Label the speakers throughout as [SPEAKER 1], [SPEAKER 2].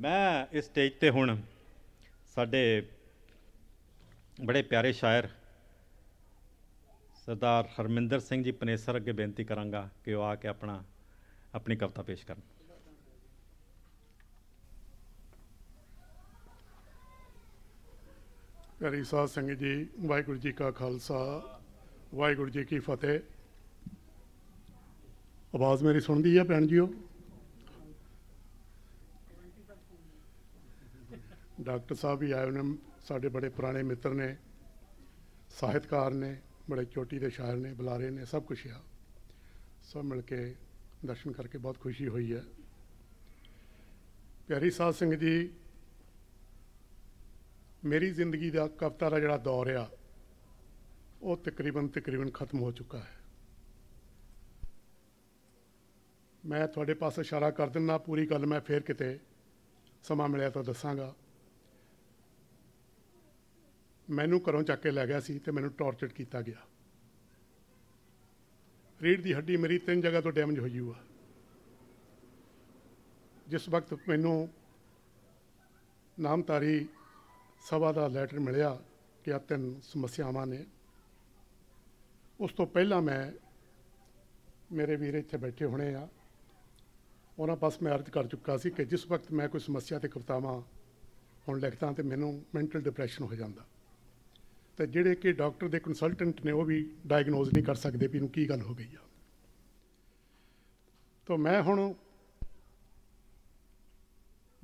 [SPEAKER 1] ਮੈਂ ਇਸ ਸਟੇਜ ਤੇ ਹੁਣ ਸਾਡੇ ਬੜੇ ਪਿਆਰੇ ਸ਼ਾਇਰ ਸਰਦਾਰ ਹਰਮਿੰਦਰ ਸਿੰਘ ਜੀ ਪਨੇਸਰ ਅੱਗੇ ਬੇਨਤੀ ਕਰਾਂਗਾ ਕਿ ਉਹ ਆ ਕੇ ਆਪਣਾ, ਆਪਣੀ ਕਵਿਤਾ ਪੇਸ਼ ਕਰਨ।
[SPEAKER 2] ਪਿਆਰੀ ਸਾਧ ਸੰਗਤ ਜੀ, ਵਾਹਿਗੁਰੂ ਜੀ ਕਾ ਖਾਲਸਾ, ਵਾਹਿਗੁਰੂ ਜੀ ਕੀ ਫਤਿਹ। ਆਵਾਜ਼ ਮੇਰੀ ਸੁਣਦੀ ਹੈ ਭੈਣ ਜੀਓ? ਡਾਕਟਰ ਸਾਹਿਬ ਵੀ ਆਏ ਨੇ, ਸਾਡੇ ਬੜੇ ਪੁਰਾਣੇ ਮਿੱਤਰ ਨੇ, ਸਾਹਿਤਕਾਰ ਨੇ, ਬੜੇ ਚੋਟੀ ਦੇ ਸ਼ਾਇਰ ਨੇ, ਬੁਲਾਰੇ ਨੇ, ਸਭ ਕੁਝ ਆ। ਸਭ ਮਿਲ ਕੇ ਦਰਸ਼ਨ ਕਰਕੇ ਬਹੁਤ ਖੁਸ਼ੀ ਹੋਈ ਹੈ। ਪਿਆਰੀ ਸਾਧ ਸਿੰਘ ਜੀ, ਮੇਰੀ ਜ਼ਿੰਦਗੀ ਦਾ ਕਵਿਤਾ ਦਾ ਜਿਹੜਾ ਦੌਰ ਆ, ਉਹ ਤਕਰੀਬਨ ਤਕਰੀਬਨ ਖਤਮ ਹੋ ਚੁੱਕਾ ਹੈ। ਮੈਂ ਤੁਹਾਡੇ ਪਾਸ ਇਸ਼ਾਰਾ ਕਰ ਦਿੰਦਾ, ਪੂਰੀ ਗੱਲ ਮੈਂ ਫੇਰ ਕਿਤੇ ਸਮਾਂ ਮਿਲਿਆ ਤਾਂ ਦੱਸਾਂਗਾ। ਮੈਨੂੰ ਘਰੋਂ ਚੱਕ ਕੇ ਲੈ ਗਿਆ ਸੀ ਤੇ ਮੈਨੂੰ ਟੌਰਚਰ ਕੀਤਾ ਗਿਆ। ਰੀੜ ਦੀ ਹੱਡੀ ਮੇਰੀ ਤਿੰਨ ਜਗ੍ਹਾ ਤੋਂ ਡੈਮੇਜ ਹੋਈ ਹੋਈ ਆ ਜਿਸ ਵਕਤ ਮੈਨੂੰ ਨਾਮਤਾਰੀ ਸਭਾ ਦਾ ਲੈਟਰ ਮਿਲਿਆ ਕਿ ਆ ਤਿੰਨ ਸਮੱਸਿਆਵਾਂ ਨੇ, ਉਸ ਤੋਂ ਪਹਿਲਾਂ ਮੈਂ ਮੇਰੇ ਵੀਰ ਇੱਥੇ ਬੈਠੇ ਹੋਣੇ ਆ। ਉਹਨਾਂ ਪਾਸ ਮੈਂ ਅਰਜ਼ ਕਰ ਚੁੱਕਾ ਸੀ ਕਿ ਜਿਸ ਵਕਤ ਮੈਂ ਕੋਈ ਸਮੱਸਿਆ ਤੇ ਕਵਿਤਾਵਾਂ ਹੁਣ ਲਿਖਦਾ ਤੇ ਮੈਨੂੰ ਮੈਂਟਲ ਡਿਪਰੈਸ਼ਨ ਹੋ ਜਾਂਦਾ। ਤੇ ਜਿਹੜੇ ਕਿ ਡਾਕਟਰ ਦੇ ਕੰਸਲਟੈਂਟ ਨੇ ਉਹ ਵੀ ਡਾਇਗਨੋਜ਼ ਨਹੀਂ ਕਰ ਸਕਦੇ ਵੀ ਇਹਨੂੰ ਕੀ ਗੱਲ ਹੋ ਗਈ ਆ। ਤਾਂ ਮੈਂ ਹੁਣ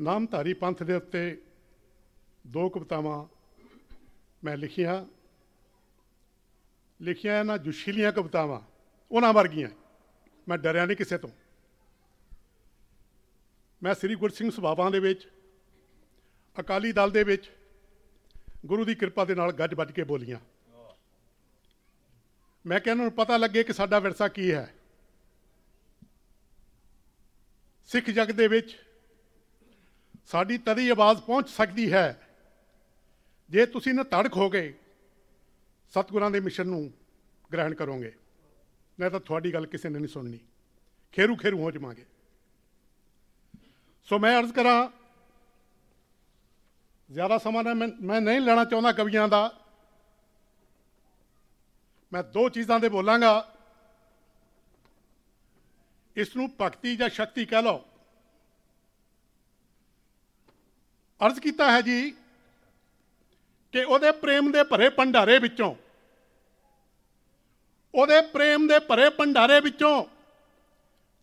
[SPEAKER 2] ਨਾਮਧਾਰੀ ਪੰਥ ਦੇ ਉੱਤੇ ਦੋ ਕਵਿਤਾਵਾਂ ਮੈਂ ਲਿਖੀਆਂ। ਲਿਖੀਆਂ ਨਾ ਜੁਸ਼ੀਲੀਆਂ ਕਵਿਤਾਵਾਂ, ਉਹਨਾਂ ਵਰਗੀਆਂ। ਮੈਂ ਡਰਿਆ ਨਹੀਂ ਕਿਸੇ ਤੋਂ। ਮੈਂ ਸ੍ਰੀ ਗੁਰ ਸਿੰਘ ਸਭਾਵਾਂ ਦੇ ਵਿੱਚ, ਅਕਾਲੀ ਦਲ ਦੇ ਵਿੱਚ ਗੁਰੂ ਦੀ ਕਿਰਪਾ ਦੇ ਨਾਲ ਗੱਜ ਵੱਜ ਕੇ ਬੋਲੀਆਂ। ਮੈਂ ਕਿਹਾ ਇਹਨਾਂ ਨੂੰ ਪਤਾ ਲੱਗੇ ਕਿ ਸਾਡਾ ਵਿਰਸਾ ਕੀ ਹੈ। ਸਿੱਖ ਜਗ ਦੇ ਵਿੱਚ ਸਾਡੀ ਤਦੀ ਆਵਾਜ਼ ਪਹੁੰਚ ਸਕਦੀ ਹੈ। ਜੇ ਤੁਸੀਂ ਨਾ ਤੜਕ ਹੋ ਗਏ ਸਤਿਗੁਰਾਂ ਦੇ ਮਿਸ਼ਨ ਨੂੰ ਗ੍ਰਹਿਣ ਕਰੋਗੇ। ਨਹੀਂ ਤਾਂ ਤੁਹਾਡੀ ਗੱਲ ਕਿਸੇ ਨੇ ਨਹੀਂ ਸੁਣਨੀ। ਖੇਰੂ ਖੇਰੂ ਹੋ ਜਾਵਾਂਗੇ। ਸੋ ਮੈਂ ਅਰਜ਼ ਕਰਾਂ ਜ਼ਿਆਦਾ ਸਮਾਂ ਨਾ ਮੈਂ ਮੈਂ ਨਹੀਂ ਲੈਣਾ ਚਾਹੁੰਦਾ ਕਵੀਆਂ ਦਾ। ਮੈਂ ਦੋ ਚੀਜ਼ਾਂ ਦੇ ਬੋਲਾਂਗਾ। ਇਸ ਨੂੰ ਭਗਤੀ ਜਾਂ ਸ਼ਕਤੀ ਕਹਿ ਲਓ। ਅਰਜ਼ ਕੀਤਾ ਹੈ ਜੀ ਕਿ ਉਹਦੇ ਪ੍ਰੇਮ ਦੇ ਭਰੇ ਭੰਡਾਰੇ ਵਿੱਚੋਂ ਉਹਦੇ ਪ੍ਰੇਮ ਦੇ ਭਰੇ ਭੰਡਾਰੇ ਵਿੱਚੋਂ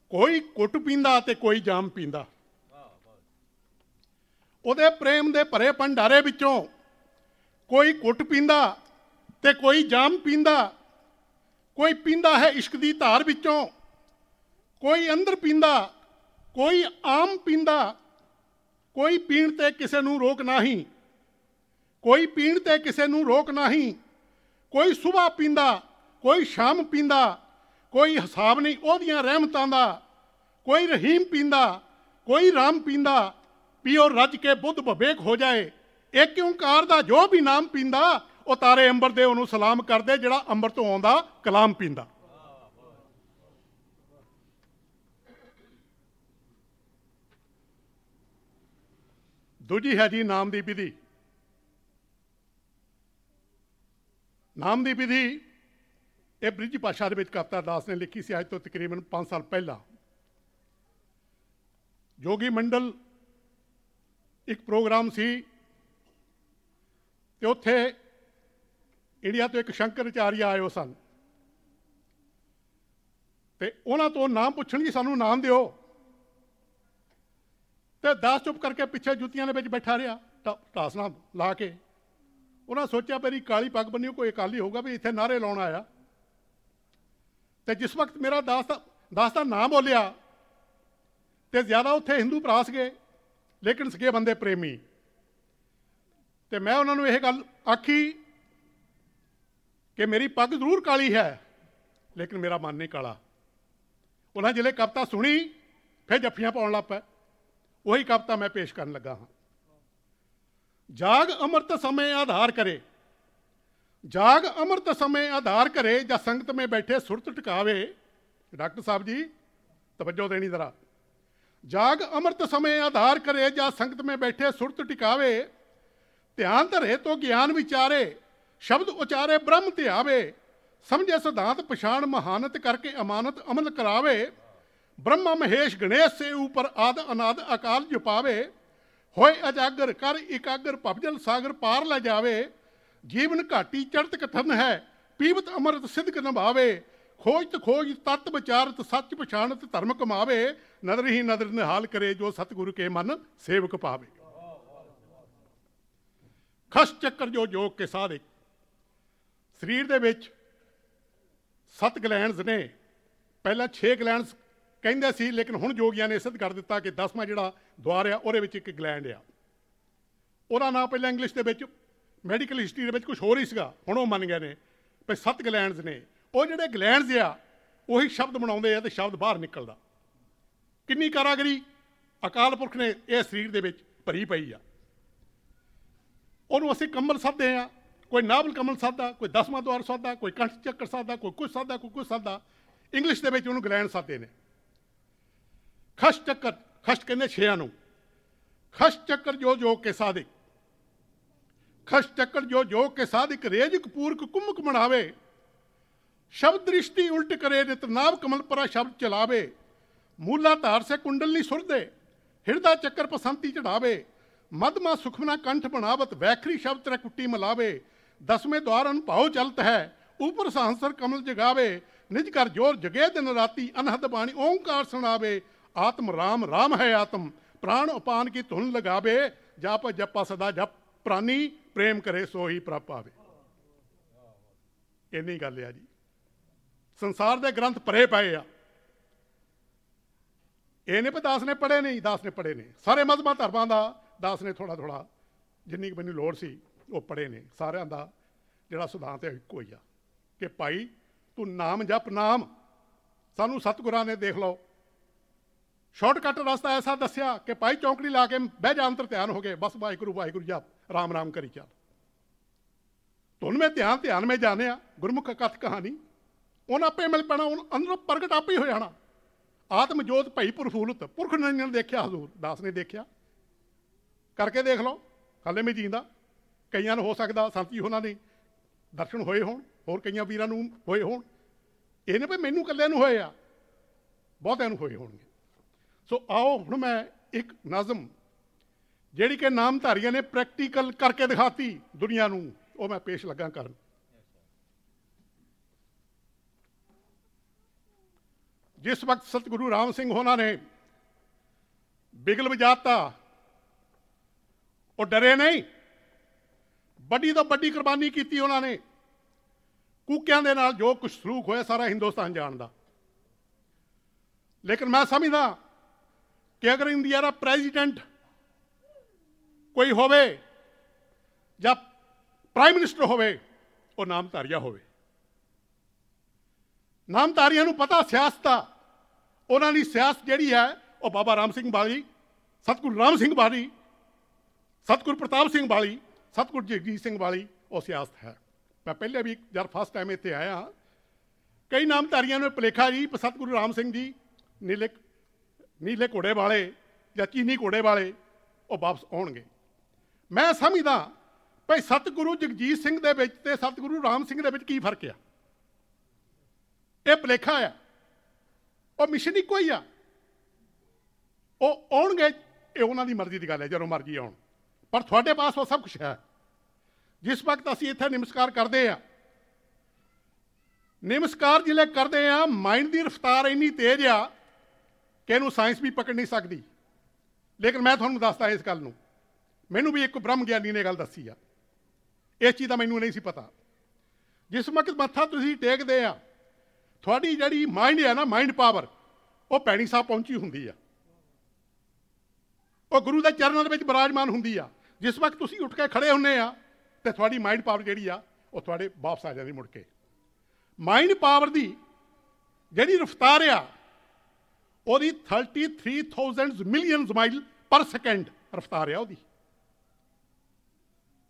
[SPEAKER 2] ਕੋਈ ਕੁੱਟ ਪੀਂਦਾ ਤੇ ਕੋਈ ਜਾਮ ਪੀਂਦਾ। ਉਹਦੇ ਪ੍ਰੇਮ ਦੇ ਭਰੇ ਭੰਡਾਰੇ ਵਿੱਚੋਂ ਕੋਈ ਕੁੱਟ ਪੀਂਦਾ ਤੇ ਕੋਈ ਜਾਮ ਪੀਂਦਾ, ਕੋਈ ਪੀਂਦਾ ਹੈ ਇਸ਼ਕ ਦੀ ਧਾਰ ਵਿੱਚੋਂ, ਕੋਈ ਅੰਦਰ ਪੀਂਦਾ, ਕੋਈ ਆਮ ਪੀਂਦਾ, ਕੋਈ ਪੀਣ ਤੇ ਕਿਸੇ ਨੂੰ ਰੋਕ ਨਹੀਂ, ਕੋਈ ਪੀਣ ਤੇ ਕਿਸੇ ਨੂੰ ਰੋਕ ਨਹੀਂ, ਕੋਈ ਸਵੇਰ ਪੀਂਦਾ, ਕੋਈ ਸ਼ਾਮ ਪੀਂਦਾ, ਕੋਈ ਹਿਸਾਬ ਨਹੀਂ ਉਹਦੀਆਂ ਰਹਿਮਤਾਂ ਦਾ, ਕੋਈ ਰਹੀਮ ਪੀਂਦਾ, ਕੋਈ ਰਾਮ ਪੀਂਦਾ ਪੀਓ ਰੱਜ ਕੇ ਬੁੱਧ ਵਿਵੇਕ ਹੋ ਜਾਏ। ਇੱਕ ਓੰਕਾਰ ਦਾ ਜੋ ਵੀ ਨਾਮ ਪੀਂਦਾ, ਉਹ ਤਾਰੇ ਅੰਬਰ ਦੇ ਉਹਨੂੰ ਸਲਾਮ ਕਰਦੇ, ਜਿਹੜਾ ਅੰਬਰ ਤੋਂ ਆਉਂਦਾ, ਕਲਾਮ ਪੀਂਦਾ। ਦੂਜੀ ਹੈ ਜੀ ਨਾਮ ਦੀ ਵਿਧੀ। ਨਾਮ ਦੀ ਵਿਧੀ, ਇਹ ਬ੍ਰਿਜ ਭਾਸ਼ਾ ਦੇ ਵਿੱਚ ਕਵਿਤਾ ਦਾਸ ਨੇ ਲਿਖੀ ਸੀ ਅੱਜ ਤੋਂ ਤਕਰੀਬਨ 5 ਸਾਲ ਪਹਿਲਾਂ। ਜੋਗੀ ਮੰਡਲ ਇੱਕ ਪ੍ਰੋਗਰਾਮ ਸੀ ਤੇ ਉੱਥੇ ਇੰਡੀਆ ਤੋਂ ਇੱਕ ਸ਼ੰਕਰ ਆਚਾਰੀਆ ਆਇਓ ਸਨ। ਤੇ ਉਹਨਾਂ ਤੋਂ ਨਾਮ ਪੁੱਛਣ ਜੀ ਸਾਨੂੰ ਨਾਮ ਦਿਓ। ਤੇ ਦਾਸ ਚੁੱਪ ਕਰਕੇ ਪਿੱਛੇ ਜੁੱਤੀਆਂ ਦੇ ਵਿੱਚ ਬੈਠਾ ਰਿਹਾ ਢਾਸਣਾ ਲਾ ਕੇ। ਉਹਨਾਂ ਸੋਚਿਆ ਮੇਰੀ ਕਾਲੀ ਪੱਗ ਬੰਨੀ ਕੋਈ ਅਕਾਲੀ ਹੋਊਗਾ ਵੀ ਇੱਥੇ ਨਾਰੇ ਲਾਉਣ ਆਇਆ। ਤੇ ਜਿਸ ਵਕਤ ਮੇਰਾ ਦਾਸ ਦਾ ਦਾਸ ਦਾ ਨਾਮ ਬੋਲਿਆ ਤੇ ਜ਼ਿਆਦਾ ਉੱਥੇ ਹਿੰਦੂ ਭਰਾ ਸੀਗੇ ਲੇਕਿਨ ਸਕੇ ਬੰਦੇ ਪ੍ਰੇਮੀ। ਤੇ ਮੈਂ ਉਹਨਾਂ ਨੂੰ ਇਹ ਗੱਲ ਆਖੀ ਕਿ ਮੇਰੀ ਪੱਗ ਜ਼ਰੂਰ ਕਾਲੀ ਹੈ, ਲੇਕਿਨ ਮੇਰਾ ਮਨ ਨਹੀਂ ਕਾਲਾ। ਉਹਨਾਂ ਜਿਹੜੇ ਕਵਿਤਾ ਸੁਣੀ, ਫਿਰ ਜੱਫੀਆਂ ਪਾਉਣ ਲੱਗ ਪਏ। ਉਹੀ ਕਵਿਤਾ ਮੈਂ ਪੇਸ਼ ਕਰਨ ਲੱਗਾ ਹਾਂ। ਜਾਗ ਅਮਰਤ ਸਮੇਂ ਆਧਾਰ ਕਰੇ। ਜਾਗ ਅਮਰਤ ਸਮੇਂ ਆਧਾਰ ਕਰੇ ਜਾਂ ਸੰਗਤ ਮੇ ਬੈਠੇ ਸੁਰਤ ਟਿਕਾਵੇ। ਡਾਕਟਰ ਸਾਹਿਬ ਜੀ, ਤਵੱਜੋ ਦੇਣੀ ਜ਼ਰਾ। ਜਾਗ ਅੰਮ੍ਰਿਤ ਸਮੇਂ ਆਧਾਰ ਕਰੇ ਜਾਂ ਸੰਗਤ ਮੇ ਬੈਠੇ ਸੁਰਤ ਟਿਕਾਵੇ, ਧਿਆਨ ਧਰੇ ਤੋ ਗਿਆਨ ਵਿਚਾਰੇ, ਸ਼ਬਦ ਉਚਾਰੇ ਬ੍ਰਹਮ ਧਿਆਵੇ, ਸਮਝੇ ਸਿਧਾਂਤ ਪਛਾਣ ਮਹਾਨਤ ਕਰਕੇ ਅਮਾਨਤ ਅਮਲ ਕਰਾਵੇ, ਬ੍ਰਹਮਾ ਮਹੇਸ਼ ਗਣੇਸ਼ ਸੇ ਉਪਰ ਆਦ ਅਨਾਦ ਅਕਾਲ ਜੁਪਾਵੇ, ਹੋਏ ਅਜਾਗਰ ਕਰ ਇਕਾਗਰ ਭਵਜਲ ਸਾਗਰ ਪਾਰ ਲੈ ਜਾਵੇ, ਜੀਵਨ ਘਾਟੀ ਚੜਤ ਕਥਨ ਹੈ, ਪੀਵਤ ਅਮਰਤ ਸਿੱਧਕ ਨਿਭਾਵੇ ਖੋਜ ਖੋਜਤ ਖੋਜ, ਤਤ ਵਿਚਾਰਤ ਸੱਚ ਪਛਾਣਤ ਧਰਮ ਕਮਾਵੇ, ਨਦਰ ਹੀ ਨਦਰ ਨਿਹਾਲ ਕਰੇ ਜੋ ਸਤਿਗੁਰੂ ਕੇ ਮਨ ਸੇਵਕ ਪਾਵੇ। ਖਸ ਚੱਕਰ ਜੋ ਜੋਗ ਕੇ ਸਾਧੇ। ਸਰੀਰ ਦੇ ਵਿੱਚ ਸੱਤ ਗਲੈਂਡਸ ਨੇ। ਪਹਿਲਾਂ 6 ਗਲੈਂਡਸ ਕਹਿੰਦੇ ਸੀ, ਲੇਕਿਨ ਹੁਣ ਜੋਗੀਆਂ ਨੇ ਸਿੱਧ ਕਰ ਦਿੱਤਾ ਕਿ 10ਵਾਂ ਜਿਹੜਾ ਦੁਆਰ ਆ, ਉਹਦੇ ਵਿੱਚ ਇੱਕ ਗਲੈਂਡ ਆ। ਉਹਦਾ ਨਾਮ ਪਹਿਲਾਂ ਇੰਗਲਿਸ਼ ਦੇ ਵਿੱਚ, ਮੈਡੀਕਲ ਹਿਸਟਰੀ ਦੇ ਵਿੱਚ ਕੁਝ ਹੋਰ ਹੀ ਸੀਗਾ, ਹੁਣ ਉਹ ਮੰਨ ਗਏ ਨੇ। ਵੀ ਸੱਤ ਗਲੈਂਡਸ ਨੇ। ਉਹ ਜਿਹੜੇ ਗਲੈਂਡਸ ਆ, ਉਹੀ ਸ਼ਬਦ ਬਣਾਉਂਦੇ ਆ ਤੇ ਸ਼ਬਦ ਬਾਹਰ ਨਿਕਲਦਾ। ਕਿੰਨੀ ਕਾਰਾਗਰੀ? ਅਕਾਲ ਪੁਰਖ ਨੇ ਇਹ ਸਰੀਰ ਦੇ ਵਿੱਚ ਭਰੀ ਪਈ ਆ। ਉਹਨੂੰ ਅਸੀਂ ਕਮਲ ਸਾਧਦੇ ਆ। ਕੋਈ ਨਾਵਲ ਕਮਲ ਸਾਧਦਾ ਕੋਈ ਦਸਵਾਂ ਦੁਆਰ ਸਾਧਦਾ ਕੋਈ ਕੰਠ ਚੱਕਰ ਸਾਧਦਾ ਕੋਈ ਕੁਝ ਸਾਧਦਾ ਕੋਈ ਕੁਝ ਸਾਧਦਾ ਇੰਗਲਿਸ਼ ਦੇ ਵਿੱਚ ਉਹਨੂੰ ਗਲੈਂਡ ਸਾਧਦੇ ਨੇ। ਖਸ਼ ਚੱਕਰ, ਖਸ਼ ਕਹਿੰਦੇ ਛਿਆਂ ਨੂੰ। ਖਸ਼ ਚੱਕਰ ਜੋ ਜੋ ਕੇ ਸਾਧਿਕ। ਖਸ਼ ਚੱਕਰ ਜੋ ਜੋ ਕੇ ਸਾਧਿਕ, ਰੇਜਕ ਪੂਰਕ ਕੁੰਮਕ ਬਣਾਵੇ ਸ਼ਬਦ ਦ੍ਰਿਸ਼ਟੀ ਉਲਟ ਕਰੇ ਨਿਤ ਨਾਭ ਕਮਲ ਪਰਾ ਸ਼ਬਦ ਚਲਾਵੇ। ਮੂਲਾ ਧਾਰ ਸੇ ਕੁੰਡਲਨੀ ਸੁਰਦੇ, ਹਿਰਦਾ ਚੱਕਰ ਪਸੰਤੀ ਚੜਾਵੇ। ਮਦਮਾ ਸੁਖਮਨਾ ਕੰਠ ਬਣਾਵਤ, ਵੈਖਰੀ ਸ਼ਬਦ ਤਰ ਕੁੱਟੀ ਮਲਾਵੇ। ਦਸਵੇਂ ਦਵਾਰ ਅਨਭਉ ਚਲਤ ਹੈ, ਉਪਰ ਸਹੰਸਰ ਕਮਲ ਜਗਾਵੇ। ਨਿਜ ਕਰ ਜੋਰ ਜਗੇ ਦਿਨ ਰਾਤੀ, ਅਨਹਦ ਬਾਣੀ ਓੰਕਾਰ ਸੁਣਾਵੇ। ਆਤਮ ਰਾਮ ਰਾਮ ਹੈ ਆਤਮ, ਪ੍ਰਾਣ ਉਪਾਨ ਕੀ ਧੁਨ ਲਗਾਵੇ। ਜਪ ਜਪਾ ਸਦਾ ਜਪ ਪ੍ਰਾਨੀ, ਪ੍ਰੇਮ ਕਰੇ ਸੋਈ ਪ੍ਰਭ ਪਾਵੇ। ਇੰਨੀ ਗੱਲ ਆ ਜੀ। ਸੰਸਾਰ ਦੇ ਗ੍ਰੰਥ ਭਰੇ ਪਏ ਆ। ਇਹ ਨੇ ਦਾਸ ਨੇ ਪੜ੍ਹੇ ਨਹੀਂ, ਦਾਸ ਨੇ ਪੜ੍ਹੇ ਨੇ ਸਾਰੇ ਮਜ਼ਹਬਾਂ ਧਰਮਾਂ ਦਾ ਦਾਸ ਨੇ ਥੋੜਾ ਥੋੜਾ ਜਿੰਨੀ ਕੁ ਮੈਨੂੰ ਲੋੜ ਸੀ, ਉਹ ਪੜ੍ਹੇ ਨੇ। ਸਾਰਿਆਂ ਦਾ ਜਿਹੜਾ ਸਿਧਾਂਤ ਹੈ ਇੱਕੋ ਹੀ ਆ ਕਿ ਭਾਈ, ਤੂੰ ਨਾਮ ਜਪ ਨਾਮ। ਸਾਨੂੰ ਸਤਿਗੁਰਾਂ ਨੇ ਦੇਖ ਲਓ। ਸ਼ਾਰਟਕਟ ਰਸਤਾ ਐਸਾ ਦੱਸਿਆ ਕਿ ਭਾਈ ਚੌਂਕੜੀ ਲਾ ਕੇ ਬਹਿ ਜਾ ਅੰਤਰ ਧਿਆਨ ਹੋ ਗਏ। ਬਸ ਵਾਹਿਗੁਰੂ ਵਾਹਿਗੁਰੂ ਜਪ ਰਾਮ ਰਾਮ ਕਰੀ ਚੱਲ। ਤੁਨ ਮੈਂ ਧਿਆਨ ਧਿਆਨ ਮੈਂ ਜਾਣਿਆ। ਗੁਰਮੁਖ ਕਥ ਕਹਾਣੀ। ਉਹਨਾਂ ਆਪੇ ਮਿਲ ਪੈਣਾ ਉਹਨਾਂ ਅੰਦਰੋਂ ਪ੍ਰਗਟ ਆਪੇ ਹੀ ਹੋ ਜਾਣਾ। ਆਤਮ ਜੋਤ ਭਈ ਪ੍ਰਫੁੱਲਤ, ਪੁਰਖ ਨੇ ਦੇਖਿਆ ਹਜ਼ੂਰ, ਦਾਸ ਨੇ ਦੇਖਿਆ। ਕਰਕੇ ਦੇਖ ਲਓ ਹਾਲੇ ਮੈਂ ਜੀਂਦਾ। ਕਈਆਂ ਨੂੰ ਹੋ ਸਕਦਾ ਸੰਤੀ ਉਹਨਾਂ ਨੇ ਦਰਸ਼ਨ ਹੋਏ ਹੋਣ, ਹੋਰ ਕਈਆਂ ਵੀਰਾਂ ਨੂੰ ਹੋਏ ਹੋਣ। ਇਹ ਨੇ ਭਈ ਮੈਨੂੰ ਕੱਲਿਆਂ ਨੂੰ ਹੋਏ ਆ, ਬਹੁਤਿਆਂ ਨੂੰ ਹੋਏ ਹੋਣਗੇ। ਸੋ ਆਓ, ਹੁਣ ਮੈਂ ਇੱਕ ਨਜ਼ਮ, ਜਿਹੜੀ ਕਿ ਨਾਮਧਾਰੀਆਂ ਨੇ ਪ੍ਰੈਕਟੀਕਲ ਕਰਕੇ ਦਿਖਾਤੀ ਦੁਨੀਆ ਨੂੰ, ਉਹ ਮੈਂ ਪੇਸ਼ ਲੱਗਾ ਕਰਨ। ਜਿਸ ਵਕਤ ਸਤਿਗੁਰੂ ਰਾਮ ਸਿੰਘ ਹੋਣਾ ਨੇ ਬਿਗਲ ਵਜਾਤਾ, ਉਹ ਡਰੇ ਨਹੀਂ। ਵੱਡੀ ਤੋਂ ਵੱਡੀ ਕੁਰਬਾਨੀ ਕੀਤੀ ਉਹਨਾਂ ਨੇ। ਕੂਕਿਆਂ ਦੇ ਨਾਲ ਜੋ ਕੁਝ ਸਲੂਕ ਹੋਇਆ ਸਾਰਾ ਹਿੰਦੁਸਤਾਨ ਜਾਣਦਾ। ਲੇਕਿਨ ਮੈਂ ਸਮਝਦਾ ਕਿ ਅਗਰ ਇੰਡੀਆ ਦਾ ਪ੍ਰੈਜ਼ੀਡੈਂਟ ਕੋਈ ਹੋਵੇ ਜਾਂ ਪ੍ਰਾਈਮ ਮਿਨਿਸਟਰ ਹੋਵੇ, ਉਹ ਨਾਮਧਾਰੀਆ ਹੋਵੇ। ਨਾਮਧਾਰੀਆਂ ਨੂੰ ਪਤਾ ਸਿਆਸਤ ਦਾ ਉਹਨਾਂ ਦੀ ਸਿਆਸਤ ਜਿਹੜੀ ਹੈ, ਉਹ ਬਾਬਾ ਰਾਮ ਸਿੰਘ ਬਾਲੀ, ਸਤਗੁਰੂ ਰਾਮ ਸਿੰਘ ਬਾਲੀ, ਸਤਗੁਰ ਪ੍ਰਤਾਪ ਸਿੰਘ ਬਾਲੀ, ਸਤਗੁਰ ਜਗਜੀਤ ਸਿੰਘ ਬਾਲੀ, ਉਹ ਸਿਆਸਤ ਹੈ। ਮੈਂ ਪਹਿਲੇ ਵੀ ਜਦ ਫਸਟ ਟਾਈਮ ਇੱਥੇ ਆਇਆ ਕਈ ਨਾਮਧਾਰੀਆਂ ਨੂੰ ਭਲੇਖਾ ਜੀ ਸਤਗੁਰੂ ਰਾਮ ਸਿੰਘ ਜੀ ਨੀਲੇ ਨੀਲੇ ਘੋੜੇ ਵਾਲੇ ਜਾਂ ਚੀਨੀ ਘੋੜੇ ਵਾਲੇ, ਉਹ ਵਾਪਸ ਆਉਣਗੇ। ਮੈਂ ਸਮਝਦਾ ਭਈ ਸਤਗੁਰੂ ਜਗਜੀਤ ਸਿੰਘ ਦੇ ਵਿੱਚ ਤੇ ਸਤਗੁਰੂ ਰਾਮ ਸਿੰਘ ਦੇ ਵਿੱਚ ਕੀ ਫ਼ਰਕ ਆ? ਇਹ ਭਲੇਖਾ ਆ। ਉਹ ਮਿਸ਼ਨ ਇੱਕੋ ਹੀ ਆ। ਉਹ ਆਉਣਗੇ ਇਹ ਉਹਨਾਂ ਦੀ ਮਰਜ਼ੀ ਦੀ ਗੱਲ ਹੈ, ਜਦੋਂ ਮਰਜ਼ੀ ਆਉਣ। ਪਰ ਤੁਹਾਡੇ ਪਾਸ ਉਹ ਸਭ ਕੁਝ ਹੈ। ਜਿਸ ਵਕਤ ਅਸੀਂ ਇੱਥੇ ਨਮਸਕਾਰ ਕਰਦੇ ਆ ਨਮਸਕਾਰ ਜਿਲੇ ਕਰਦੇ ਆ ਮਾਈਂਡ ਦੀ ਰਫ਼ਤਾਰ ਇੰਨੀ ਤੇਜ਼ ਆ ਕਿ ਇਹਨੂੰ ਸਾਇੰਸ ਵੀ ਪਕੜ ਨਹੀਂ ਸਕਦੀ। ਲੇਕਿਨ ਮੈਂ ਤੁਹਾਨੂੰ ਦੱਸਦਾ ਇਸ ਗੱਲ ਨੂੰ। ਮੈਨੂੰ ਵੀ ਇੱਕ ਬ੍ਰਹਮ ਗਿਆਨੀ ਨੇ ਗੱਲ ਦੱਸੀ ਆ। ਇਸ ਚੀਜ਼ ਦਾ ਮੈਨੂੰ ਨਹੀਂ ਸੀ ਪਤਾ। ਜਿਸ ਵਕਤ ਮੱਥਾ ਤੁਸੀਂ ਟੇਕਦੇ ਆ ਤੁਹਾਡੀ ਜਿਹੜੀ ਮਾਈਂਡ ਹੈ ਨਾ ਮਾਈਂਡ ਪਾਵਰ ਉਹ ਪੈਣੀ ਸਾਹਿਬ ਪਹੁੰਚੀ ਹੁੰਦੀ ਆ। ਉਹ ਗੁਰੂ ਦੇ ਚਰਨਾਂ ਦੇ ਵਿੱਚ ਬਿਰਾਜਮਾਨ ਹੁੰਦੀ ਆ। ਜਿਸ ਵਕਤ ਤੁਸੀਂ ਉੱਠ ਕੇ ਖੜੇ ਹੁੰਨੇ ਆ, ਤੇ ਤੁਹਾਡੀ ਮਾਈਂਡ ਪਾਵਰ ਜਿਹੜੀ ਆ, ਉਹ ਤੁਹਾਡੇ ਵਾਪਸ ਆ ਜਾਂਦੀ ਮੁੜ ਕੇ। ਮਾਈਂਡ ਪਾਵਰ ਦੀ ਜਿਹੜੀ ਰਫ਼ਤਾਰ ਆ, ਉਹਦੀ 33000 ਮਿਲੀਅਨਸ ਮਾਈਲ ਪਰ ਸੈਕਿੰਡ ਰਫ਼ਤਾਰ ਆ ਉਹਦੀ।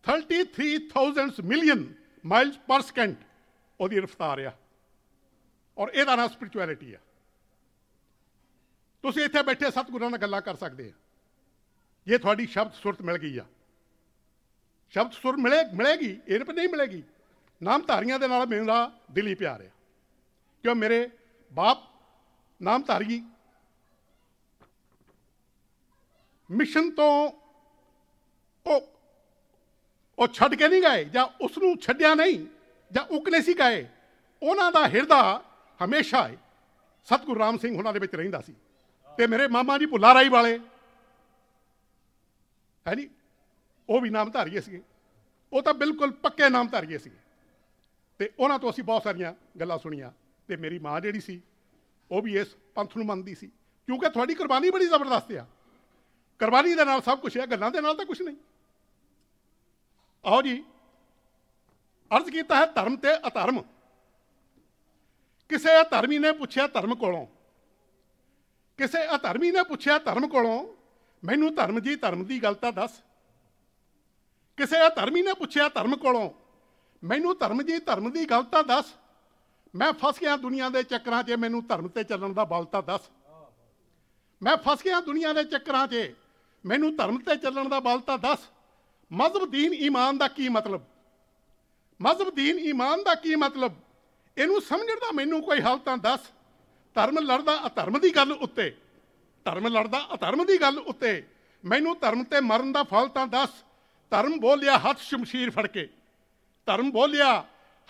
[SPEAKER 2] 33000 ਮਿਲੀਅਨ ਮਾਈਲਸ ਪਰ ਸੈਕਿੰਡ ਉਹਦੀ ਰਫ਼ਤਾਰ ਆ। ਔਰ ਇਹਦਾ ਨਾਮ ਸਪਿਰਚੁਅਲਿਟੀ ਆ। ਤੁਸੀਂ ਇੱਥੇ ਬੈਠੇ ਸਤਿਗੁਰਾਂ ਨਾਲ ਗੱਲਾਂ ਕਰ ਸਕਦੇ ਆ। ਜੇ ਤੁਹਾਡੀ ਸ਼ਬਦ ਸੁਰਤ ਮਿਲ ਗਈ ਆ। ਸ਼ਬਦ ਸੁਰ ਮਿਲੇ, ਮਿਲੇਗੀ, ਇਹ ਨਹੀਂ ਮਿਲੇਗੀ। ਨਾਮਧਾਰੀਆਂ ਦੇ ਨਾਲ ਮੇਰਾ ਦਿਲੀ ਪਿਆਰ ਆ। ਕਿਉਂ ਮੇਰੇ ਬਾਪ ਨਾਮਧਾਰੀ ਮਿਸ਼ਨ ਤੋਂ ਉਹ ਉਹ ਛੱਡ ਕੇ ਨਹੀਂ ਗਏ ਜਾਂ ਉਸ ਨੂੰ ਛੱਡਿਆ ਨਹੀਂ ਜਾਂ ਉਕਲੇ ਸੀ ਗਏ। ਉਹਨਾਂ ਦਾ ਹਿਰਦਾ ਹਮੇਸ਼ਾ ਹੀ ਸਤਿਗੁਰੂ ਰਾਮ ਸਿੰਘ ਉਹਨਾਂ ਦੇ ਵਿੱਚ ਰਹਿੰਦਾ ਸੀ ਤੇ ਮੇਰੇ ਮਾਮਾ ਜੀ ਭੁੱਲਾ ਰਾਈ ਵਾਲੇ, ਹੈ ਨਹੀਂ ਉਹ ਵੀ ਨਾਮ ਧਾਰੀਏ ਸੀਗੇ। ਉਹ ਤਾਂ ਬਿਲਕੁਲ ਪੱਕੇ ਨਾਮ ਧਾਰੀਏ ਸੀਗੇ। ਤੇ ਉਹਨਾਂ ਤੋਂ ਅਸੀਂ ਬਹੁਤ ਸਾਰੀਆਂ ਗੱਲਾਂ ਸੁਣੀਆਂ ਤੇ ਮੇਰੀ ਮਾਂ ਜਿਹੜੀ ਸੀ, ਉਹ ਵੀ ਇਸ ਪੰਥ ਨੂੰ ਮੰਨਦੀ ਸੀ। ਕਿਉਂਕਿ ਤੁਹਾਡੀ ਕੁਰਬਾਨੀ ਬੜੀ ਜ਼ਬਰਦਸਤ ਆ। ਕੁਰਬਾਨੀ ਦੇ ਨਾਲ ਸਭ ਕੁਝ ਹੈ, ਗੱਲਾਂ ਦੇ ਨਾਲ ਤਾਂ ਕੁਝ ਨਹੀਂ। ਆਓ ਜੀ। ਅਰਜ਼ ਕੀਤਾ ਹੈ ਧਰਮ ਤੇ ਅਧਰਮ। ਕਿਸੇ ਅਧਰਮੀ ਨੇ ਪੁੱਛਿਆ ਧਰਮ ਕੋਲੋਂ? ਕਿਸੇ ਅਧਰਮੀ ਨੇ ਪੁੱਛਿਆ ਧਰਮ ਕੋਲੋਂ? ਮੈਨੂੰ ਧਰਮ ਜੀ ਧਰਮ ਦੀ ਗੱਲ ਤਾਂ ਦੱਸ। ਕਿਸੇ ਅਧਰਮੀ ਨੇ ਪੁੱਛਿਆ ਧਰਮ ਕੋਲੋਂ? ਮੈਨੂੰ ਧਰਮ ਜੀ ਧਰਮ ਦੀ ਗੱਲ ਤਾਂ ਦੱਸ। ਮੈਂ ਫਸ ਗਿਆ ਦੁਨੀਆ ਦੇ ਚੱਕਰਾਂ 'ਚ, ਮੈਨੂੰ ਧਰਮ ਤੇ ਚੱਲਣ ਦਾ ਬਲ ਤਾਂ ਦੱਸ। ਮੈਂ ਫਸ ਗਿਆ ਦੁਨੀਆ ਦੇ ਚੱਕਰਾਂ 'ਚ, ਮੈਨੂੰ ਧਰਮ ਤੇ ਚੱਲਣ ਦਾ ਬਲ ਤਾਂ ਦੱਸ। ਮਜ਼ਹਬ ਦੀਨ ਈਮਾਨ ਦਾ ਕੀ ਮਤਲਬ? ਮਜ਼ਹਬ ਦੀਨ ਈਮਾਨ ਦਾ ਕੀ ਮਤਲਬ? ਇਹਨੂੰ ਸਮਝਣ ਦਾ ਮੈਨੂੰ ਕੋਈ ਹੱਲ ਤਾਂ ਦੱਸ। ਧਰਮ ਲੜਦਾ ਅਧਰਮ ਦੀ ਗੱਲ ਉੱਤੇ। ਧਰਮ ਲੜਦਾ ਅਧਰਮ ਦੀ ਗੱਲ ਉੱਤੇ। ਮੈਨੂੰ ਧਰਮ ਤੇ ਮਰਨ ਦਾ ਫਲ ਤਾਂ ਦੱਸ। ਧਰਮ ਬੋਲਿਆ ਹੱਥ ਸ਼ਮਸ਼ੀਰ ਫੜ ਕੇ। ਧਰਮ ਬੋਲਿਆ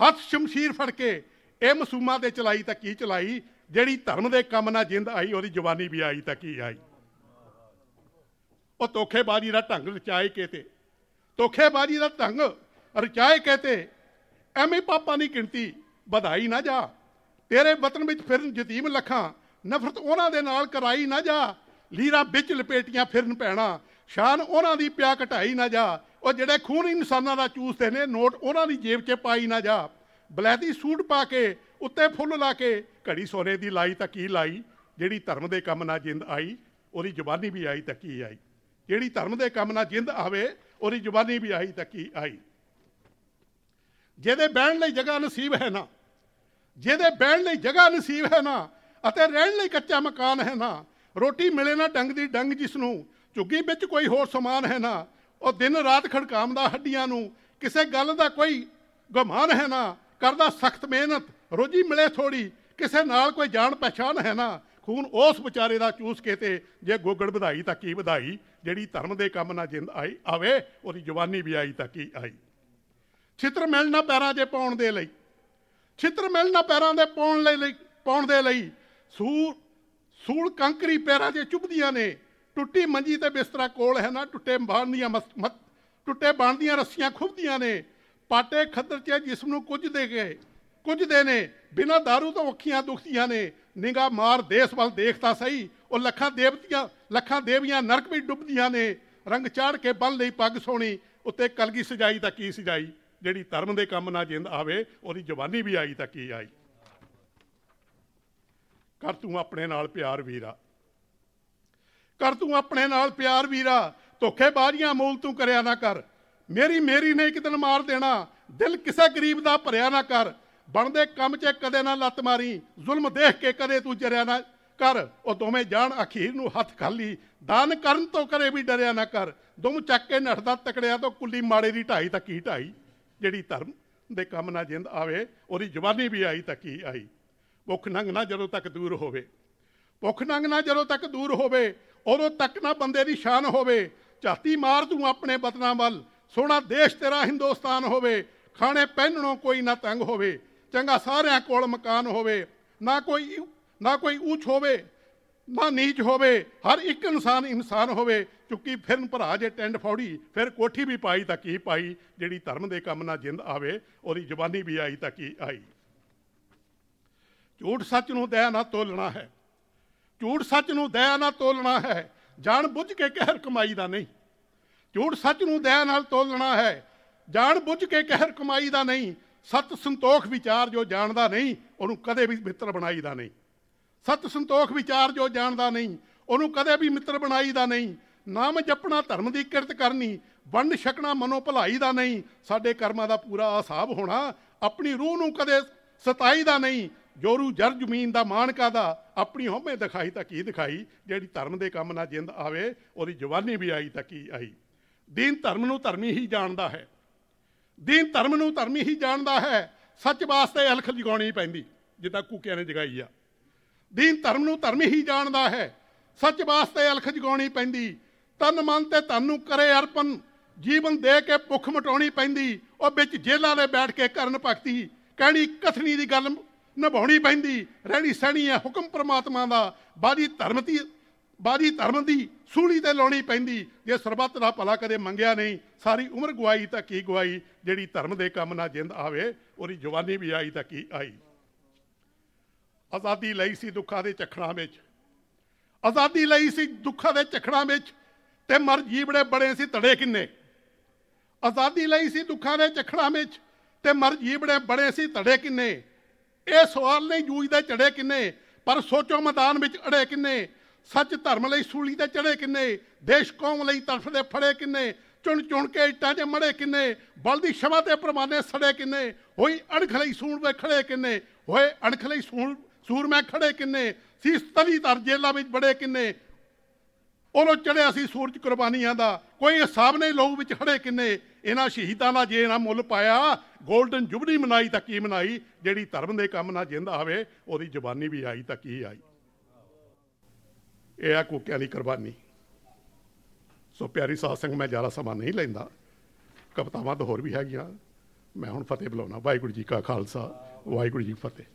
[SPEAKER 2] ਹੱਥ ਸ਼ਮਸ਼ੀਰ ਫੜ ਕੇ। ਇਹ ਮਸੂਮਾ ਦੇ ਚਲਾਈ ਤਾਂ ਕੀ ਚਲਾਈ? ਜਿਹੜੀ ਧਰਮ ਦੇ ਕੰਮ ਨਾਲ ਜਿੰਦ ਆਈ, ਉਹਦੀ ਜਵਾਨੀ ਵੀ ਆਈ ਤਾਂ ਕੀ ਆਈ? ਉਹ ਧੋਖੇਬਾਜ਼ੀ ਦਾ ਢੰਗ ਰਚਾਏ ਕਿਤੇ ਧੋਖੇਬਾਜ਼ੀ ਦਾ ਢੰਗ ਰਚਾਏ ਕਿਤੇ ਐਵੇਂ ਪਾਪਾਂ ਦੀ ਗਿਣਤੀ ਵਧਾਈ ਨਾ ਜਾ। ਤੇਰੇ ਵਤਨ ਵਿੱਚ ਫਿਰਨ ਯਤੀਮ ਲੱਖਾਂ। ਨਫ਼ਰਤ ਉਹਨਾਂ ਦੇ ਨਾਲ ਕਰਾਈ ਨਾ ਜਾ। ਲੀਰਾ ਵਿੱਚ ਲਪੇਟੀਆਂ ਫਿਰਨ ਪੈਣਾ ਸ਼ਾਨ ਉਹਨਾਂ ਦੀ ਪਿਆ ਘਟਾਈ ਨਾ ਜਾ। ਉਹ ਜਿਹੜੇ ਖੂਨ ਇਨਸਾਨਾਂ ਦਾ ਚੂਸਦੇ ਨੇ, ਨੋਟ ਉਹਨਾਂ ਦੀ ਜੇਬ 'ਚ ਪਾਈ ਨਾ ਜਾ। ਬਲੈਤੀ ਸੂਟ ਪਾ ਕੇ, ਉੱਤੇ ਫੁੱਲ ਲਾ ਕੇ, ਘੜੀ ਸੋਨੇ ਦੀ ਲਾਈ ਤਾਂ ਕੀ ਲਾਈ? ਜਿਹੜੀ ਧਰਮ ਦੇ ਕੰਮ ਨਾਲ ਜਿੰਦ ਆਈ, ਉਹਦੀ ਜ਼ੁਬਾਨੀ ਵੀ ਆਈ ਤਾਂ ਕੀ ਆਈ? ਜਿਹੜੀ ਧਰਮ ਦੇ ਕੰਮ ਨਾਲ ਜਿੰਦ ਆਵੇ, ਉਹਦੀ ਜ਼ੁਬਾਨੀ ਵੀ ਆਈ ਤਾਂ ਕੀ ਆਈ? ਜਿਹਦੇ ਬਹਿਣ ਲਈ ਜਗ੍ਹਾ ਨਸੀਬ ਹੈ ਨਾ, ਜਿਹਦੇ ਬਹਿਣ ਲਈ ਜਗ੍ਹਾ ਨਸੀਬ ਹੈ ਨਾ ਅਤੇ ਰਹਿਣ ਲਈ ਕੱਚਾ ਮਕਾਨ ਹੈ ਨਾ, ਰੋਟੀ ਮਿਲੇ ਨਾ ਡੰਗ ਦੀ ਡੰਗ ਜਿਸ ਨੂੰ, ਝੁੱਗੀ ਵਿੱਚ ਕੋਈ ਹੋਰ ਸਮਾਨ ਹੈ ਨਾ, ਉਹ ਦਿਨ ਰਾਤ ਖੜਕਾਮਦਾ ਹੱਡੀਆਂ ਨੂੰ, ਕਿਸੇ ਗੱਲ ਦਾ ਕੋਈ ਗਮਾਨ ਹੈ ਨਾ, ਕਰਦਾ ਸਖਤ ਮਿਹਨਤ, ਰੋਜੀ ਮਿਲੇ ਥੋੜੀ ਕਿਸੇ ਨਾਲ ਕੋਈ ਜਾਣ ਪਛਾਣ ਹੈ ਨਾ, ਖੂਨ ਉਸ ਵਿਚਾਰੇ ਦਾ ਚੂਸ ਕੇ ਤੇ ਜੇ ਗੋਗੜ ਵਧਾਈ ਤਾਂ ਕੀ ਵਧਾਈ, ਜਿਹੜੀ ਧਰਮ ਦੇ ਕੰਮ ਨਾਲ ਜਿੰਦ ਆਈ ਆਵੇ, ਉਹਦੀ ਜਵਾਨੀ ਵੀ ਆਈ ਤਾਂ ਕੀ ਆਈ। ਛਿੱਤਰ ਮਿਲਣਾ ਪੈਰਾਂ 'ਚ ਪਾਉਣ ਦੇ ਲਈ। ਛਿੱਤਰ ਮਿਲਣਾ ਪੈਰਾਂ ਦੇ ਪਾਉਣ ਲਈ ਪਾਉਣ ਦੇ ਲਈ ਸੂਰ ਸੂਲ ਕੰਕਰੀ ਪੈਰਾਂ 'ਚ ਚੁੱਭਦੀਆਂ ਨੇ। ਟੁੱਟੀ ਮੰਜੀ ਤੇ ਬਿਸਤਰਾ ਕੋਲ ਹੈ ਨਾ, ਟੁੱਟੇ ਬਾਣਦੀਆਂ ਟੁੱਟੇ ਬਾਣਦੀਆਂ ਰੱਸੀਆਂ ਖੁੱਭਦੀਆਂ ਨੇ। ਪਾਟੇ ਖੱਦਰ 'ਚ ਜਿਸਮ ਨੂੰ ਕੁਝ ਦੇ ਗਏ ਕੁਝ ਦੇ ਨੇ। ਬਿਨਾਂ दारू ਤੋਂ ਅੱਖੀਆਂ ਦੁਖਦੀਆਂ ਨੇ। ਨਿਗਾ ਮਾਰ ਦੇਸ ਵੱਲ ਦੇਖਦਾ ਸਹੀ। ਉਹ ਲੱਖਾਂ ਦੇਵਤੀਆਂ ਲੱਖਾਂ ਦੇਵੀਆਂ ਨਰਕ ਵਿੱਚ ਡੁੱਬਦੀਆਂ ਨੇ। ਰੰਗ ਚਾੜ ਕੇ ਬੰਨ ਲਈ ਪੱਗ ਸੋਣੀ ਉੱਤੇ ਕਲਗੀ ਸਜਾਈ ਤਾਂ ਕੀ ਸਜਾਈ? ਜਿਹੜੀ ਧਰਮ ਦੇ ਕੰਮ ਨਾਲ ਜਿੰਦ ਆਵੇ, ਉਹਦੀ ਜਵਾਨੀ ਵੀ ਆਈ ਤਾਂ ਕੀ ਆਈ? ਕਰ ਤੂੰ ਆਪਣੇ ਨਾਲ ਪਿਆਰ ਵੀਰਾ। ਕਰ ਤੂੰ ਆਪਣੇ ਨਾਲ ਪਿਆਰ ਵੀਰਾ। ਧੋਖੇਬਾਜ਼ੀਆਂ ਮੂਲ ਤੂੰ ਕਰਿਆ ਨਾ ਕਰ। ਮੇਰੀ ਮੇਰੀ ਨੇ ਇੱਕ ਦਿਨ ਮਾਰ ਦੇਣਾ। ਦਿਲ ਕਿਸੇ ਗਰੀਬ ਦਾ ਭਰਿਆ ਨਾ ਕਰ। ਬਣਦੇ ਕੰਮ 'ਚ ਕਦੇ ਨਾ ਲੱਤ ਮਾਰੀ। ਜ਼ੁਲਮ ਦੇਖ ਕੇ ਕਦੇ ਤੂੰ ਜਰਿਆ ਨਾ ਕਰ। ਉਹ ਦੋਵੇਂ ਜਾਣ ਅਖੀਰ ਨੂੰ ਹੱਥ ਖਾਲੀ ਦਾਨ ਕਰਨ ਤੋਂ ਕਰੇ ਵੀ ਡਰਿਆ ਨਾ ਕਰ। ਦੁਮ ਚੱਕ ਕੇ ਨੱਠਦਾ ਤਕੜਿਆ ਤੋਂ ਕੁੱਲੀ ਮਾੜੇ ਦੀ ਢਾਈ ਤਾਂ ਕੀ ਢਾਈ? ਜਿਹੜੀ ਧਰਮ ਦੇ ਕੰਮ ਨਾ ਜਿੰਦ ਆਵੇ, ਉਹਦੀ ਜਵਾਨੀ ਵੀ ਆਈ ਤਾਂ ਕੀ ਆਈ? ਭੁੱਖ ਨੰਗ ਨਾ ਜਦੋਂ ਤੱਕ ਦੂਰ ਹੋਵੇ। ਭੁੱਖ ਨੰਗ ਨਾ ਜਦੋਂ ਤੱਕ ਦੂਰ ਹੋਵੇ, ਉਦੋਂ ਤੱਕ ਨਾ ਬੰਦੇ ਦੀ ਸ਼ਾਨ ਹੋਵੇ। ਝਾਤੀ ਮਾਰ ਤੂੰ ਆਪਣੇ ਵਤਨਾਂ ਵੱਲ, ਸੋਹਣਾ ਦੇਸ਼ ਤੇਰਾ ਹਿੰਦੁਸਤਾਨ ਹੋਵੇ। ਖਾਣੇ ਪਹਿਨਣੋਂ ਕੋਈ ਨਾ ਤੰਗ ਹੋਵੇ, ਚੰਗਾ ਸਾਰਿਆਂ ਕੋਲ ਮਕਾਨ ਹੋਵੇ। ਨਾ ਕੋਈ ਨਾ ਕੋਈ ਉੱਚ ਹੋਵੇ। ਨਾ ਨੀਚ ਹੋਵੇ, ਹਰ ਇੱਕ ਇਨਸਾਨ ਇਨਸਾਨ ਹੋਵੇ, ਚੁੱਕੀ ਫਿਰਨ ਭਰਾ ਜੇ ਟੈਂਡ ਫੌੜੀ, ਫਿਰ ਕੋਠੀ ਵੀ ਪਾਈ ਤਾਂ ਕੀ ਪਾਈ? ਜਿਹੜੀ ਧਰਮ ਦੇ ਕੰਮ ਨਾਲ ਜਿੰਦ ਆਵੇ, ਉਹਦੀ ਜ਼ਬਾਨੀ ਵੀ ਆਈ ਤਾਂ ਕੀ ਆਈ? ਝੂਠ ਸੱਚ ਨੂੰ ਦਇਆ ਨਾ ਤੋਲਣਾ ਹੈ। ਝੂਠ ਸੱਚ ਨੂੰ ਦਇਆ ਨਾ ਤੋਲਣਾ ਹੈ। ਜਾਣ ਬੁੱਝ ਕੇ ਕਹਿਰ ਕਮਾਈ ਦਾ ਨਹੀਂ। ਝੂਠ ਸੱਚ ਨੂੰ ਦਇਆ ਨਾਲ ਤੋਲਣਾ ਹੈ। ਜਾਣ ਬੁੱਝ ਕੇ ਕਹਿਰ ਕਮਾਈ ਦਾ ਨਹੀਂ। ਸਤ ਸੰਤੋਖ ਵਿਚਾਰ ਜੋ ਜਾਣਦਾ ਨਹੀਂ, ਉਹਨੂੰ ਕਦੇ ਵੀ ਮਿੱਤਰ ਬਣਾਈਦਾ ਨਹੀਂ। ਸਤ ਸੰਤੋਖ ਵਿਚਾਰ ਜੋ ਜਾਣਦਾ ਨਹੀਂ, ਉਹਨੂੰ ਕਦੇ ਵੀ ਮਿੱਤਰ ਬਣਾਈਦਾ ਨਹੀਂ, ਨਾਮ ਜਪਣਾ ਧਰਮ ਦੀ ਕਿਰਤ ਕਰਨੀ, ਵੰਡ ਛਕਣਾ ਮਨੋ ਭਲਾਈ ਦਾ ਨਹੀਂ, ਸਾਡੇ ਕਰਮਾਂ ਦਾ ਪੂਰਾ ਹਿਸਾਬ ਹੋਣਾ, ਆਪਣੀ ਰੂਹ ਨੂੰ ਕਦੇ ਸਤਾਈ ਦਾ ਨਹੀਂ, ਜੋਰੂ ਜਰ ਜ਼ਮੀਨ ਦਾ ਮਾਣ ਕਾਦਾ ਆਪਣੀ ਹਉਮੈ ਦਿਖਾਈ ਤਾਂ ਕੀ ਦਿਖਾਈ, ਜਿਹੜੀ ਧਰਮ ਦੇ ਕੰਮ ਨਾਲ ਜਿੰਦ ਆਵੇ, ਉਹਦੀ ਜਵਾਨੀ ਵੀ ਆਈ ਤਾਂ ਕੀ ਆਈ। ਦੀਨ ਧਰਮ ਨੂੰ ਧਰਮੀ ਹੀ ਜਾਣਦਾ ਹੈ। ਦੀਨ ਧਰਮ ਨੂੰ ਧਰਮੀ ਹੀ ਜਾਣਦਾ ਹੈ, ਸੱਚ ਵਾਸਤੇ ਅਲਖ ਜਗਾਉਣੀ ਪੈਂਦੀ, ਜਿੱਦਾਂ ਕੂਕਿਆਂ ਨੇ ਜਗਾਈ ਆ। ਦੀਨ ਧਰਮ ਨੂੰ ਧਰਮ ਹੀ ਜਾਣਦਾ ਹੈ। ਸੱਚ ਵਾਸਤੇ ਅਲਖ ਜਗਾਉਣੀ ਪੈਂਦੀ। ਤਨ ਮਨ ਤੇ ਧਨ ਨੂੰ ਕਰੇ ਅਰਪਣ। ਜੀਵਨ ਦੇ ਕੇ ਭੁੱਖ ਮਟਾਉਣੀ ਪੈਂਦੀ। ਉਹ ਵਿੱਚ ਜੇਲਾਂ ਦੇ ਬੈਠ ਕੇ ਕਰਨ ਭਗਤੀ। ਕਹਿਣੀ ਕਥਨੀ ਦੀ ਗੱਲ ਨਿਭਾਉਣੀ ਪੈਂਦੀ। ਰਹਿਣੀ ਸਹਿਣੀ ਹੈ ਹੁਕਮ ਪ੍ਰਮਾਤਮਾ ਦਾ। ਬਾਜੀ ਧਰਮ ਦੀ ਬਾਜੀ ਧਰਮ ਦੀ ਸੂਲੀ ਤੇ ਲਾਉਣੀ ਪੈਂਦੀ। ਜੇ ਸਰਬੱਤ ਦਾ ਭਲਾ ਕਦੇ ਮੰਗਿਆ ਨਹੀਂ, ਸਾਰੀ ਉਮਰ ਗਵਾਈ ਤਾਂ ਕੀ ਗਵਾਈ? ਜਿਹੜੀ ਧਰਮ ਦੇ ਕੰਮ ਨਾਲ ਜਿੰਦ ਆਵੇ, ਉਹਦੀ ਜਵਾਨੀ ਵੀ ਆਈ ਤਾਂ ਕੀ ਆਈ? ਆਜ਼ਾਦੀ ਲਈ ਸੀ ਦੁੱਖਾਂ ਦੇ ਚਖੜਾਂ ਵਿੱਚ। ਆਜ਼ਾਦੀ ਲਈ ਸੀ ਦੁੱਖਾਂ ਦੇ ਚਖੜਾਂ ਵਿੱਚ ਤੇ ਮਰ ਜੀਵੜੇ ਬੜੇ ਸੀ ਧੜੇ ਕਿੰਨੇ। ਆਜ਼ਾਦੀ ਲਈ ਸੀ ਦੁੱਖਾਂ ਦੇ ਚਖੜਾਂ ਵਿੱਚ ਤੇ ਮਰ ਜੀਵੜੇ ਬੜੇ ਸੀ ਧੜੇ ਕਿੰਨੇ। ਇਹ ਸਵਾਲ ਨਹੀਂ ਜੂਝਦੇ ਚੜੇ ਕਿੰਨੇ, ਪਰ ਸੋਚੋ ਮੈਦਾਨ ਵਿੱਚ ਅੜੇ ਕਿੰਨੇ। ਸੱਚ ਧਰਮ ਲਈ ਸੂਲੀ ਤੇ ਚੜੇ ਕਿੰਨੇ, ਦੇਸ਼ ਕੌਮ ਲਈ ਤੜਫਦੇ ਫੜੇ ਕਿੰਨੇ, ਚੁਣ ਚੁਣ ਕੇ ਇੱਟਾਂ 'ਚ ਮੜੇ ਕਿੰਨੇ, ਬਲ ਦੀ ਸ਼ਮਾ ਤੇ ਪਰਮਾਨੇ ਸੜੇ ਕਿੰਨੇ, ਹੋਈ ਅਣਖ ਲਈ ਸੂਣ ਵੇ ਖੜੇ ਕਿੰਨੇ, ਹੋਏ ਅਣਖ ਲਈ ਸੂਣ ਸੂਰ ਮੈਂ ਖੜੇ ਕਿੰਨੇ? ਸੀ ਤਲੀ ਧਰ ਜੇਲਾਂ ਵਿੱਚ ਬੜੇ ਕਿੰਨੇ? ਉਹਨੂੰ ਚੜਿਆ ਸੀ ਸੂਰਜ ਕੁਰਬਾਨੀਆਂ ਦਾ। ਕੋਈ ਹਿਸਾਬ ਨਹੀਂ ਲੋਕ ਵਿੱਚ ਖੜੇ ਕਿੰਨੇ? ਇਹਨਾਂ ਸ਼ਹੀਦਾਂ ਦਾ ਜੇ ਨਾ ਮੁੱਲ ਪਾਇਆ 골ਡਨ ਜੁਬਲੀ ਮਨਾਈ ਤਾਂ ਕੀ ਮਨਾਈ? ਜਿਹੜੀ ਧਰਮ ਦੇ ਕੰਮ ਨਾਲ ਜਿੰਦਾ ਹੋਵੇ, ਉਹਦੀ ਜ਼ੁਬਾਨੀ ਵੀ ਆਈ ਤਾਂ ਕੀ ਆਈ? ਇਹ ਆ ਕੋਕਿਆਂ ਦੀ ਕੁਰਬਾਨੀ। ਸੋ ਪਿਆਰੀ ਸਾਧ ਸੰਗ ਮੈਂ ਜ਼ਿਆਦਾ ਸਮਾਂ ਨਹੀਂ ਲੈਂਦਾ। ਕਵਿਤਾਵਾਂ ਤਾਂ ਹੋਰ ਵੀ ਹੈਗੀਆਂ। ਮੈਂ ਹੁਣ ਫਤਿਹ ਬੁਲਾਉਣਾ। ਵਾਹਿਗੁਰੂ ਜੀ ਕਾ ਖਾਲਸਾ, ਵਾਹਿਗੁਰੂ ਜੀ ਫਤਿਹ।